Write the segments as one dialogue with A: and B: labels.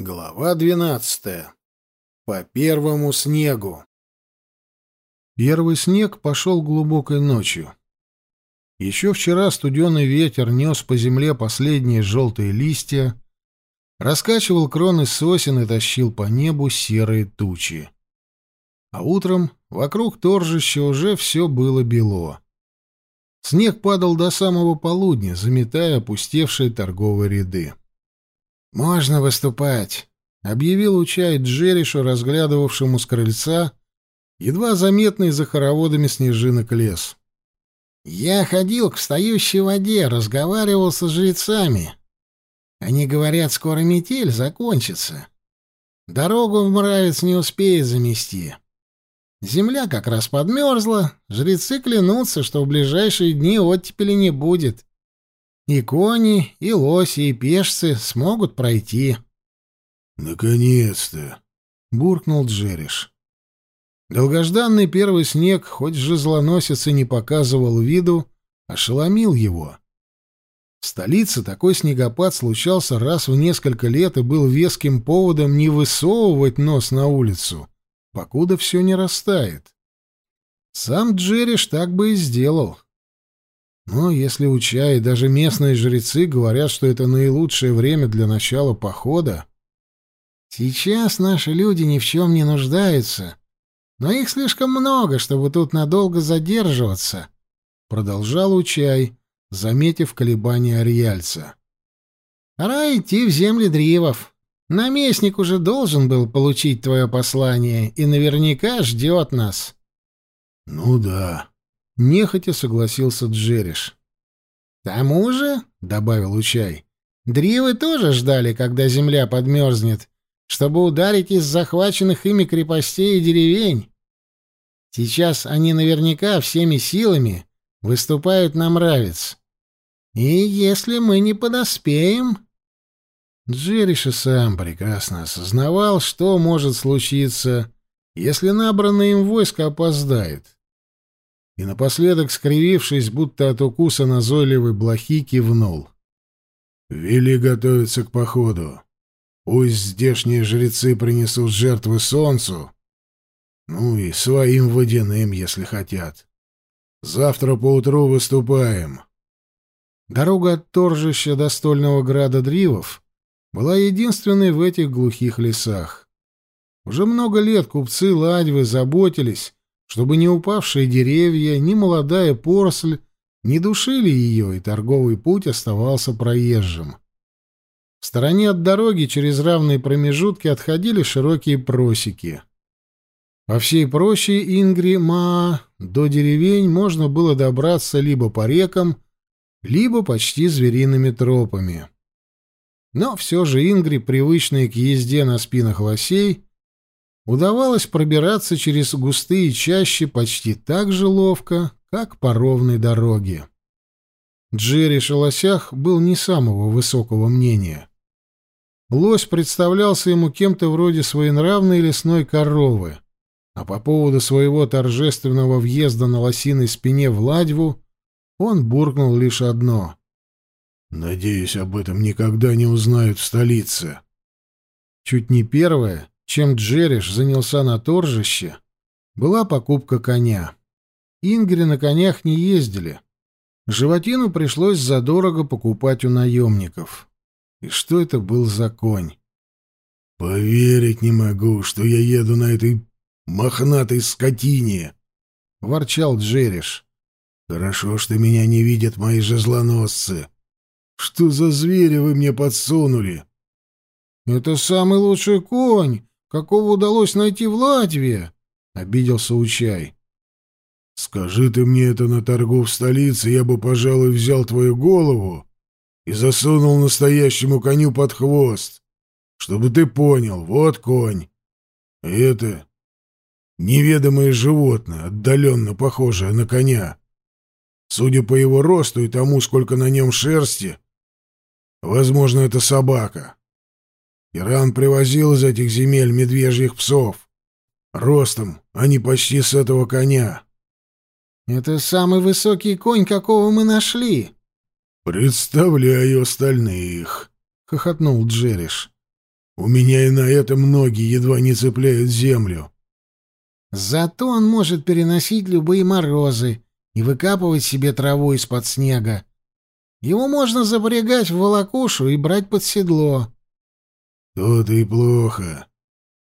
A: Глава двенадцатая. По первому снегу. Первый снег пошел глубокой ночью. Еще вчера студеный ветер нес по земле последние желтые листья, раскачивал кроны сосен и тащил по небу серые тучи. А утром вокруг торжища уже все было бело. Снег падал до самого полудня, заметая опустевшие торговые ряды. «Можно выступать», — объявил Учай Джеришу, разглядывавшему с крыльца, едва заметный за хороводами снежинок лес. «Я ходил к встающей воде, разговаривал со жрецами. Они говорят, скоро метель закончится. Дорогу в мравец не успеет замести. Земля как раз подмерзла, жрецы клянутся, что в ближайшие дни оттепели не будет. И кони, и лоси, и пешцы смогут пройти.
B: «Наконец-то!» — буркнул Джериш.
A: Долгожданный первый снег, хоть жезлоносец и не показывал виду, ошеломил его. В столице такой снегопад случался раз в несколько лет и был веским поводом не высовывать нос на улицу, покуда все не растает. Сам Джериш так бы и сделал. Но если у чая даже местные жрецы говорят, что это наилучшее время для начала похода... Сейчас наши люди ни в чем не нуждаются, но их слишком много, чтобы тут надолго задерживаться, — продолжал Учай, заметив колебания Ариальца. Пора идти в земли Дривов. Наместник уже должен был получить твое послание и наверняка ждет нас.
B: — Ну да,
A: Нехотя согласился Джериш. «Тому же», — добавил Учай, — «дривы тоже ждали, когда земля подмерзнет, чтобы ударить из захваченных ими крепостей и деревень. Сейчас они наверняка всеми силами выступают на мравец. И если мы не подоспеем...» Джериш и сам прекрасно осознавал, что может случиться, если набранное им войско опоздает и напоследок, скривившись, будто от укуса назойливой блохи, кивнул.
B: «Вели готовиться к походу. Пусть здешние жрецы принесут жертвы солнцу, ну и своим водяным, если хотят. Завтра поутру выступаем».
A: Дорога от торжища до стольного града Дривов была единственной в этих глухих лесах. Уже много лет купцы Ладьвы заботились чтобы ни упавшие деревья, ни молодая поросль не душили ее, и торговый путь оставался проезжим. В стороне от дороги через равные промежутки отходили широкие просеки. По всей проще Ингри-Маа до деревень можно было добраться либо по рекам, либо почти звериными тропами. Но все же Ингри, привычные к езде на спинах лосей, удавалось пробираться через густые чащи почти так же ловко, как по ровной дороге. Джерри Шелосях был не самого высокого мнения. Лось представлялся ему кем-то вроде своенравной лесной коровы, а по поводу своего торжественного въезда на лосиной спине в Ладьву он буркнул лишь одно.
B: «Надеюсь, об этом никогда не узнают в столице».
A: Чуть не первое, чем Джериш занялся на торжище, была покупка коня. Ингри на конях не ездили. Животину пришлось задорого покупать у наемников. И что это был за конь?
B: «Поверить не могу, что я еду на этой мохнатой скотине!» — ворчал Джериш. «Хорошо, что меня не видят мои жезлоносцы. Что за зверя вы мне подсунули?»
A: «Это самый лучший конь, какого удалось найти в Латвии, — обиделся Учай.
B: — Скажи ты мне это на торгу в столице, я бы, пожалуй, взял твою голову и засунул настоящему коню под хвост, чтобы ты понял, вот конь. Это неведомое животное, отдаленно похожее на коня. Судя по его росту и тому, сколько на нем шерсти, возможно, это собака. Иран привозил из этих земель медвежьих псов. Ростом они почти с этого коня.
A: Это самый высокий конь, какого мы нашли.
B: Представляю остальных, хохотнул Джериш. У меня и на этом ноги едва не цепляют землю.
A: Зато он может переносить любые морозы и выкапывать себе траву из-под снега. Его можно запрягать в волокушу и брать под седло.
B: То-то и плохо.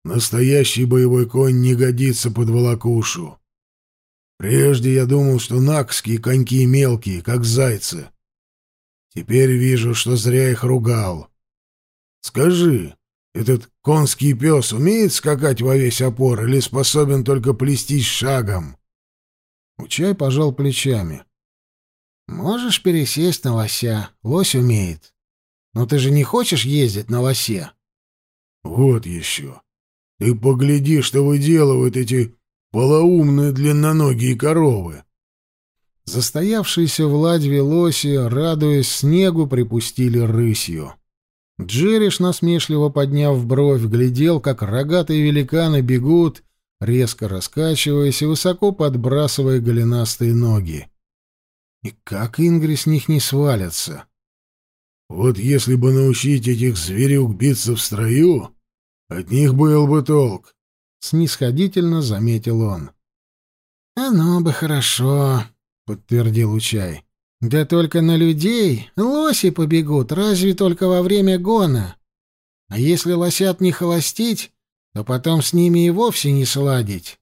B: Настоящий боевой конь не годится под волокушу. Прежде я думал, что накские коньки мелкие, как зайцы. Теперь вижу, что зря их ругал. Скажи, этот конский пес умеет скакать во весь опор или способен только плестись шагом?
A: Учай пожал плечами. Можешь пересесть на лося, лось умеет. Но ты же не хочешь ездить на лосе?
B: Вот еще. Ты погляди, что выделывают эти полоумные длинноногие коровы.
A: Застоявшиеся в ладьве лоси, радуясь снегу, припустили рысью. Джериш, насмешливо подняв бровь, глядел, как рогатые великаны бегут, резко раскачиваясь и высоко подбрасывая голенастые ноги. И как Ингри с них не свалятся?
B: Вот если бы научить этих зверюк биться в строю, от них был бы толк, —
A: снисходительно заметил он. — Оно бы хорошо, — подтвердил Учай. Да только на людей лоси побегут, разве только во время гона. А если лосят не холостить, то потом с ними и вовсе не сладить.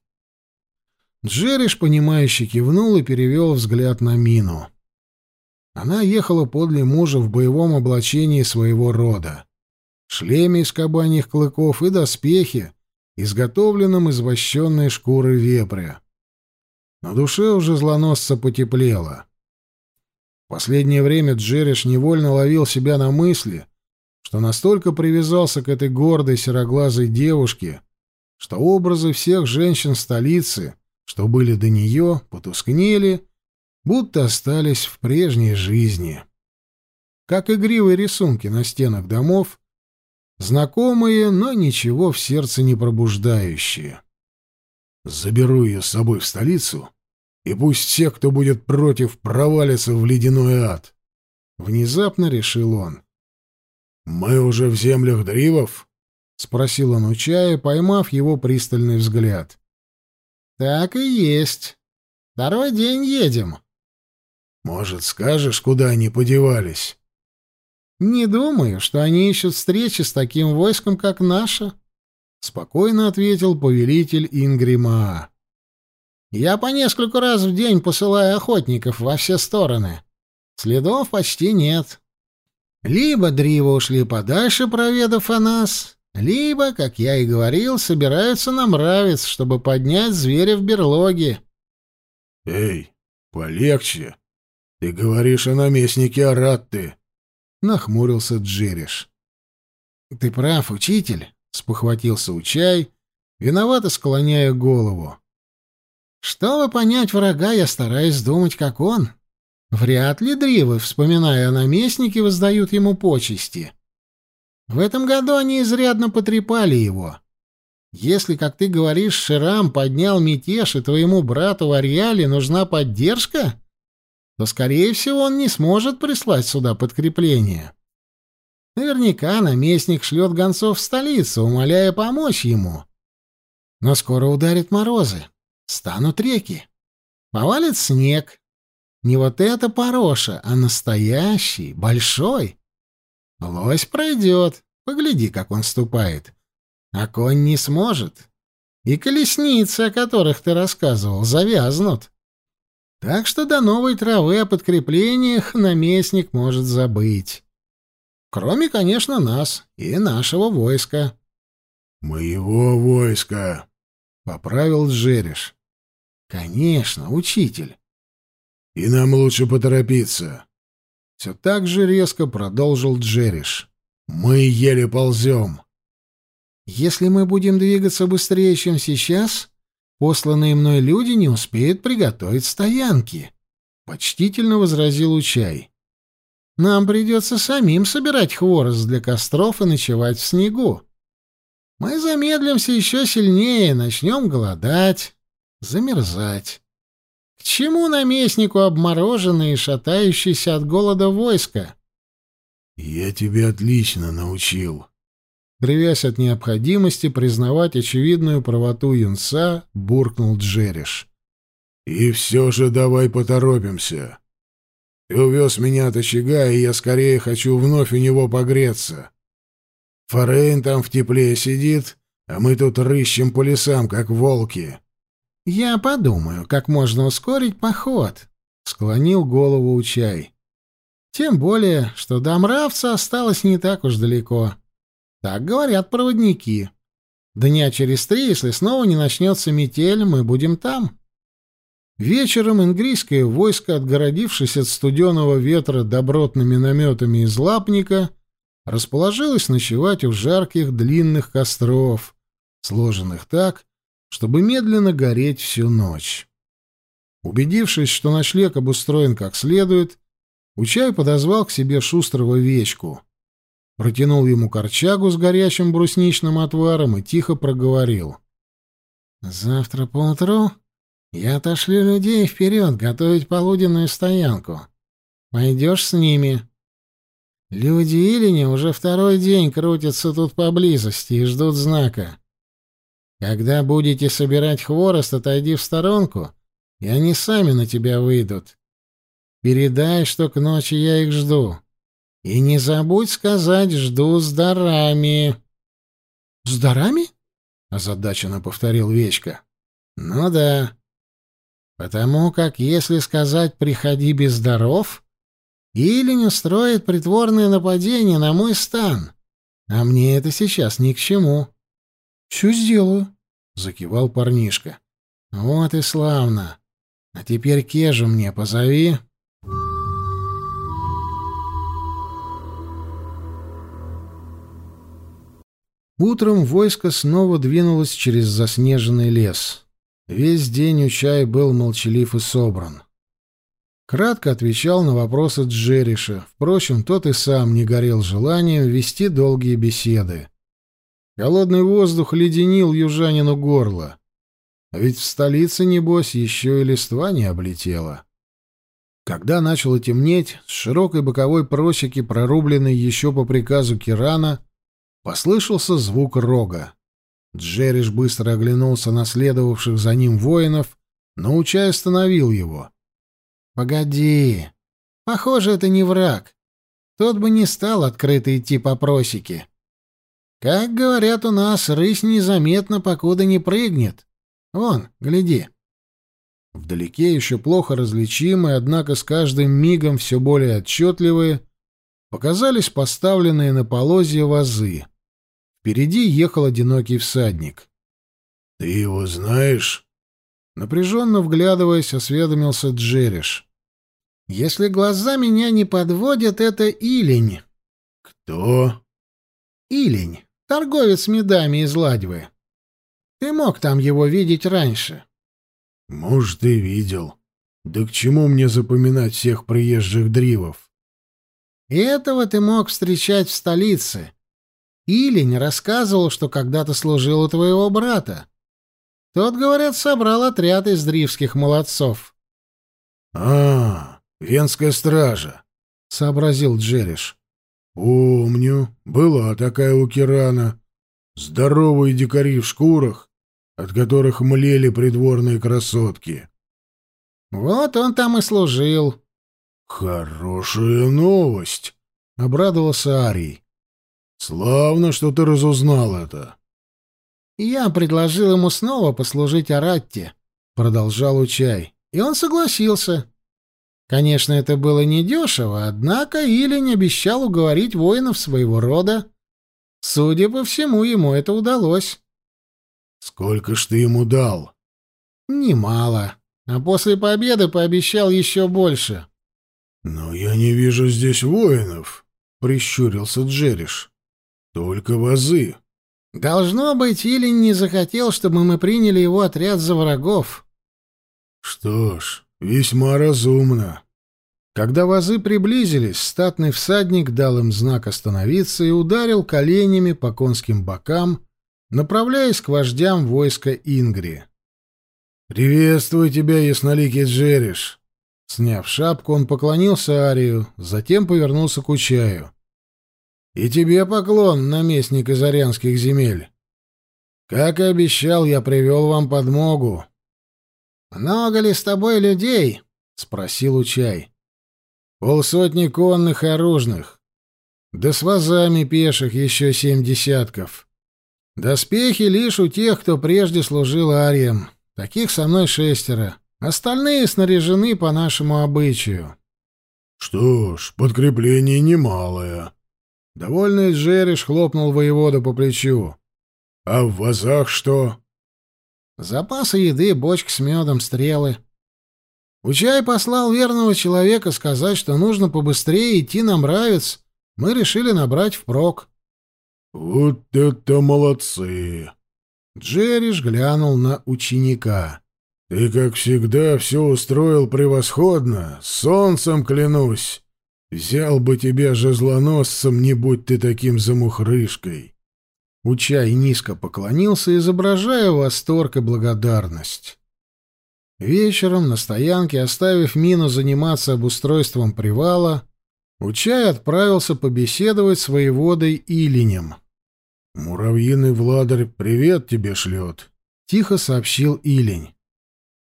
A: Джериш, понимающе кивнул и перевел взгляд на Мину. Она ехала подле мужа в боевом облачении своего рода. Шлеме из кабаньих клыков и доспехи, изготовленном из вощенной шкуры вепря. На душе уже злоносца потеплело последнее время Джериш невольно ловил себя на мысли, что настолько привязался к этой гордой сероглазой девушке, что образы всех женщин столицы, что были до нее, потускнели, будто остались в прежней жизни. Как игривые рисунки на стенах домов, знакомые, но ничего в сердце не пробуждающие.
B: «Заберу ее с собой в столицу и пусть все, кто будет против, провалятся в ледяной ад. Внезапно решил он. «Мы уже в землях Дривов?» — спросил он у чая, поймав его пристальный взгляд.
A: «Так и есть. Второй день едем».
B: «Может, скажешь, куда они подевались?»
A: «Не думаю, что они ищут встречи с таким войском, как наше», — спокойно ответил повелитель Ингримаа. Я по несколько раз в день посылаю охотников во все стороны. Следов почти нет. Либо Дрива ушли подальше, проведав о нас, либо, как я и говорил, собираются на мравец, чтобы поднять зверя в берлоге.
B: — Эй, полегче. Ты говоришь о наместнике Аратты. — нахмурился Джериш.
A: — Ты прав, учитель, — спохватился Учай, виновато склоняя голову. Чтобы понять врага, я стараюсь думать, как он. Вряд ли дривы, вспоминая о наместнике, воздают ему почести. В этом году они изрядно потрепали его. Если, как ты говоришь, Ширам поднял мятеж, и твоему брату в Ариале нужна поддержка, то, скорее всего, он не сможет прислать сюда подкрепление. Наверняка наместник шлет гонцов в столицу, умоляя помочь ему. Но скоро ударят морозы. Станут реки. Повалит снег. Не вот это пороша, а настоящий, большой. Лось пройдет. Погляди, как он ступает. А конь не сможет. И колесницы, о которых ты рассказывал, завязнут. Так что до новой травы о подкреплениях наместник может забыть. Кроме, конечно, нас и нашего войска.
B: «Моего войска», — поправил Джериш.
A: Конечно, учитель.
B: И нам лучше поторопиться.
A: Все так же резко продолжил Джериш.
B: Мы еле ползем.
A: Если мы будем двигаться быстрее, чем сейчас, посланные мной люди не успеют приготовить стоянки. Почтительно возразил Учай. Нам придется самим собирать хворост для костров и ночевать в снегу. Мы замедлимся еще сильнее, начнем голодать замерзать. К чему наместнику обмороженный и шатающийся от голода войска?
B: — Я тебя отлично научил.
A: Кривясь от необходимости признавать очевидную правоту юнца, буркнул Джериш.
B: «И все же давай поторопимся. Ты увез меня от очага, и я скорее хочу вновь у него погреться. Форейн там в тепле сидит, а мы тут рыщем по лесам, как волки».
A: «Я подумаю, как можно ускорить поход», — склонил голову Учай. «Тем более, что до Мравца осталось не так уж далеко. Так говорят проводники. Дня через три, если снова не начнется метель, мы будем там». Вечером ингрийское войско, отгородившись от студеного ветра добротными наметами из лапника, расположилось ночевать у жарких длинных костров, сложенных так, чтобы медленно гореть всю ночь. Убедившись, что ночлег обустроен как следует, Учай подозвал к себе шустрого вечку, протянул ему корчагу с горячим брусничным отваром и тихо проговорил. «Завтра поутру я отошлю людей вперед готовить полуденную стоянку. Пойдешь с ними?» Люди Илини уже второй день крутятся тут поблизости и ждут знака. Когда будете собирать хворост, отойди в сторонку, и они сами на тебя выйдут. Передай, что к ночи я их жду. И не забудь сказать «жду с дарами». — С дарами? — озадаченно повторил Вечка. — Ну да. Потому как если сказать «приходи без даров», или не устроит притворное нападение на мой стан, а мне это сейчас ни к чему. «Все сделаю», — закивал парнишка. «Вот и славно. А теперь Кежу мне позови». Утром войско снова двинулось через заснеженный лес. Весь день Учай был молчалив и собран. Кратко отвечал на вопросы Джериша. Впрочем, тот и сам не горел желанием вести долгие беседы. Холодный воздух леденил южанину горло. А ведь в столице, небось, еще и листва не облетела. Когда начало темнеть, с широкой боковой просеки, прорубленной еще по приказу Кирана, послышался звук рога. Джериш быстро оглянулся на следовавших за ним воинов, но Учай остановил его. «Погоди. Похоже, это не враг. Тот бы не стал открыто идти по просеке. Как говорят у нас, рысь незаметно, покуда не прыгнет. Вон, гляди. Вдалеке еще плохо различимые, однако с каждым мигом все более отчетливые, показались поставленные на полозья вазы. Впереди ехал одинокий всадник.
B: — Ты его знаешь?
A: Напряженно вглядываясь, осведомился Джериш. — Если глаза меня не подводят, это Илень.
B: — Кто?
A: — Илень. Торговец медами из Ладьвы. Ты мог там его видеть раньше.
B: — Может, и видел. Да к чему мне запоминать всех приезжих дривов?
A: — Этого ты мог встречать в столице. Илень рассказывал, что когда-то служил у твоего брата. Тот, говорят, собрал отряд из дривских молодцов.
B: — А, венская стража, — сообразил Джериш. Помню, была такая у Кирана. Здоровые дикари в шкурах, от которых млели придворные красотки.
A: Вот он там и служил.
B: Хорошая новость, обрадовался Арий. Славно, что ты разузнал это.
A: Я предложил ему снова послужить Аратте, продолжал Учай, и он согласился. Конечно, это было недешево, однако Илень обещал уговорить воинов своего рода. Судя по всему, ему это удалось.
B: «Сколько ж ты ему дал?»
A: «Немало. А после победы пообещал еще больше».
B: «Но я не вижу здесь воинов», — прищурился Джериш. «Только вазы».
A: «Должно быть, Илень не захотел, чтобы мы приняли его отряд за врагов».
B: «Что ж, Весьма разумно.
A: Когда вазы приблизились, статный всадник дал им знак остановиться и ударил коленями по конским бокам, направляясь к вождям войска Ингри.
B: «Приветствую тебя, ясноликий Джериш!»
A: Сняв шапку, он поклонился Арию, затем повернулся к Учаю. И тебе поклон, наместник Изарянских земель. Как и обещал, я привел вам подмогу. «Много ли с тобой людей?» — спросил Учай. «Полсотни конных и оружных. Да с вазами пеших еще семь десятков. Доспехи лишь у тех, кто прежде служил ариям. Таких со мной шестеро. Остальные снаряжены по нашему обычаю».
B: «Что ж, подкрепление немалое».
A: Довольный Джериш хлопнул воевода по плечу.
B: «А в вазах что?»
A: Запасы еды, бочки с медом, стрелы. Учай послал верного человека сказать, что нужно побыстрее идти на мравец. Мы решили набрать впрок.
B: «Вот это молодцы!»
A: Джериш глянул на ученика.
B: «Ты, как всегда, все устроил превосходно. Солнцем клянусь. Взял бы тебя жезлоносцем, не будь ты таким замухрышкой».
A: Учай низко поклонился, изображая восторг и благодарность. Вечером на стоянке, оставив Мину заниматься обустройством привала, Учай отправился побеседовать с воеводой Илинем.
B: «Муравьиный Владарь привет тебе шлет», —
A: тихо сообщил Илень.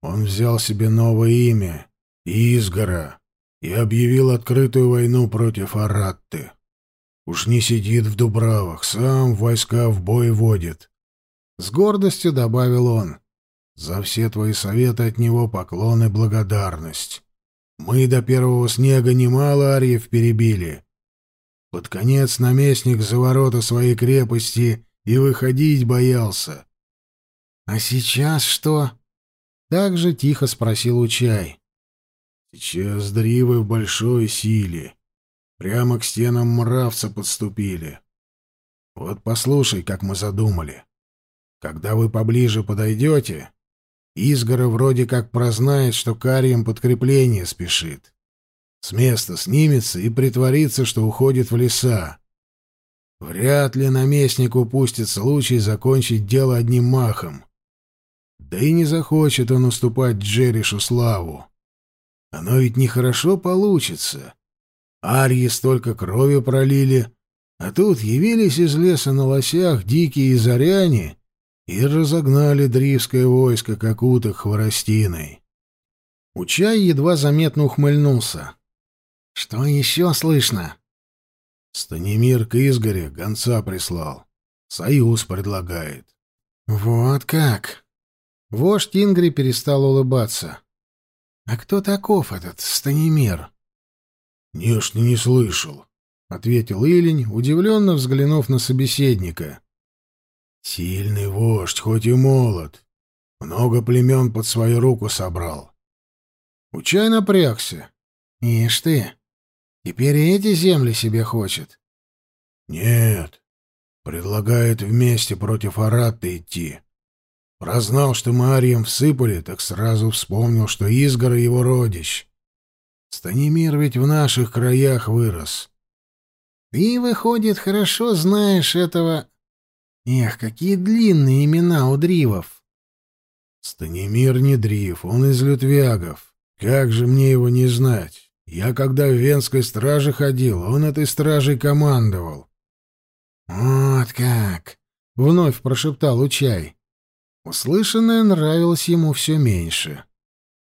B: «Он взял себе новое имя — Изгора, и объявил открытую войну против Аратты. Уж не сидит в Дубравах, сам войска в бой водит.
A: С гордостью добавил он. За все твои советы от него поклон и благодарность. Мы до первого снега немало арьев перебили. Под конец наместник за ворота своей крепости и выходить боялся. — А сейчас что? — так же тихо спросил Учай.
B: — Сейчас дривы в большой силе. Прямо к стенам мравца подступили. Вот послушай, как мы задумали. Когда вы поближе подойдете, Изгора вроде как прознает, что Карием подкрепление спешит. С места снимется и притворится, что уходит в леса. Вряд ли наместник упустит случай закончить дело одним махом. Да и не захочет он уступать Джеришу славу. Оно ведь нехорошо получится. Арьи столько крови пролили, а тут явились из леса на лосях дикие заряне и разогнали дривское войско, как уток хворостиной. Учай едва заметно ухмыльнулся. — Что еще слышно? Станимир к Изгоре гонца прислал. Союз предлагает. — Вот как! Вождь Ингри перестал улыбаться. — А кто таков этот Станимир? «Нечто не слышал», — ответил Илень, удивленно взглянув на собеседника. «Сильный вождь, хоть и молод. Много племен под свою руку собрал».
A: Учай напрягся. «Ишь ты, теперь и эти земли себе хочет».
B: «Нет, предлагает вместе против Аратта идти. Прознал, что мы Арием всыпали, так сразу вспомнил, что Изгора его родищ». Станимир ведь в наших краях вырос.
A: Ты, выходит, хорошо знаешь этого... Эх, какие длинные имена у дривов.
B: Станимир не дрив, он из лютвягов. Как же мне его не знать? Я когда в Венской страже ходил, он этой стражей командовал.
A: Вот как! — вновь прошептал Учай. Услышанное нравилось ему все меньше.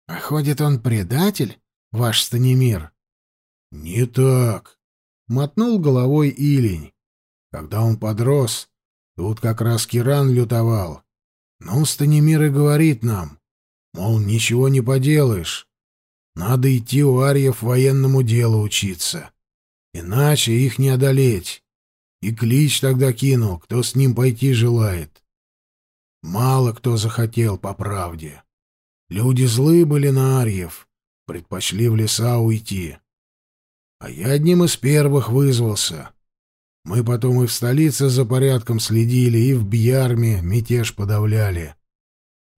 A: А ходит он предатель? ваш Станимир.
B: — Не так, — мотнул головой Илень. Когда он подрос, тут как раз Киран лютовал. Ну, Станимир и говорит нам, мол, ничего не поделаешь. Надо идти у Арьев военному делу учиться. Иначе их не одолеть. И клич тогда кинул, кто с ним пойти желает. Мало кто захотел, по правде. Люди злы были на Арьев, предпочли в леса уйти. А я одним из первых вызвался. Мы потом и в столице за порядком следили, и в Бьярме мятеж подавляли.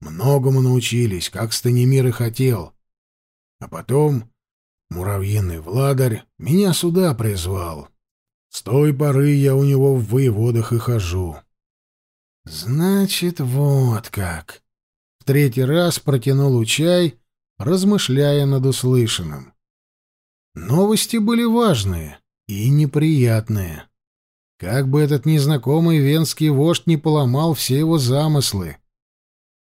B: Многому научились, как Станимир и хотел. А потом муравьиный Владарь меня сюда призвал. С той поры я у него в воеводах и хожу.
A: Значит, вот как. В третий раз протянул Учай, размышляя над услышанным. Новости были важные и неприятные. как бы этот незнакомый венский вождь не поломал все его замыслы.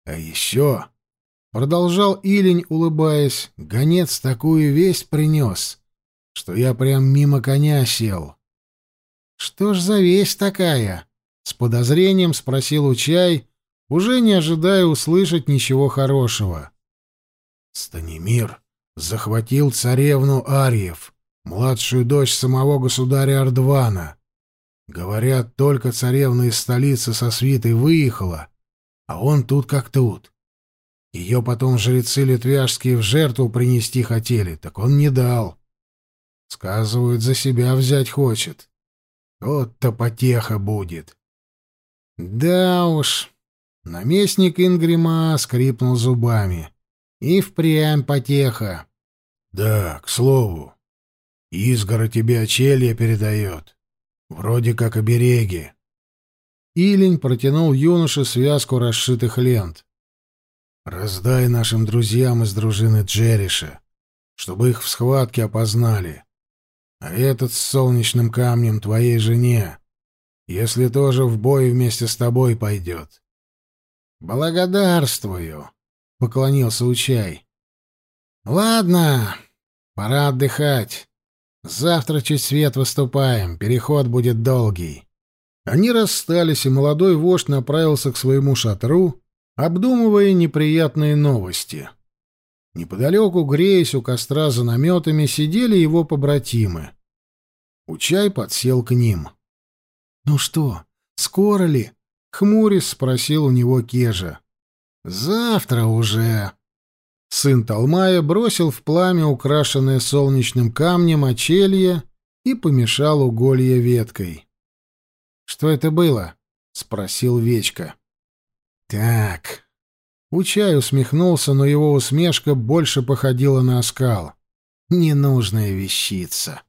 A: А еще, — продолжал Илень, улыбаясь, — гонец такую весть принес, что я прям мимо коня сел. — Что ж за весть такая? — с подозрением спросил Учай, уже не ожидая услышать ничего хорошего. Станимир захватил царевну Арьев, младшую дочь самого государя Ардвана. Говорят, только царевна из столицы со свитой выехала, а он тут как тут. Ее потом жрецы литвяжские в жертву принести хотели, так он не дал. Сказывают, за себя взять хочет. Вот-то потеха будет. Да уж, наместник Ингрима скрипнул зубами. И впрямь потеха.
B: Да, к слову, Изгора тебе очелье передает. Вроде как обереги.
A: Илень протянул юноше связку расшитых лент.
B: «Раздай нашим друзьям из дружины Джериша, чтобы их в схватке опознали. А этот с солнечным камнем твоей жене, если тоже в бой вместе с тобой пойдет».
A: «Благодарствую», — поклонился Учай. «Ладно, пора отдыхать. Завтра чуть свет выступаем, переход будет долгий». Они расстались, и молодой вождь направился к своему шатру, обдумывая неприятные новости. Неподалеку, греясь у костра за наметами, сидели его побратимы. Учай подсел к ним. «Ну что, скоро ли?» — хмурясь спросил у него Кежа. «Завтра уже». Сын Талмая бросил в пламя украшенное солнечным камнем очелье и помешал уголье веткой. «Что это было?» — спросил Вечка. «Так». Учай усмехнулся, но его усмешка больше походила на оскал. «Ненужная вещица».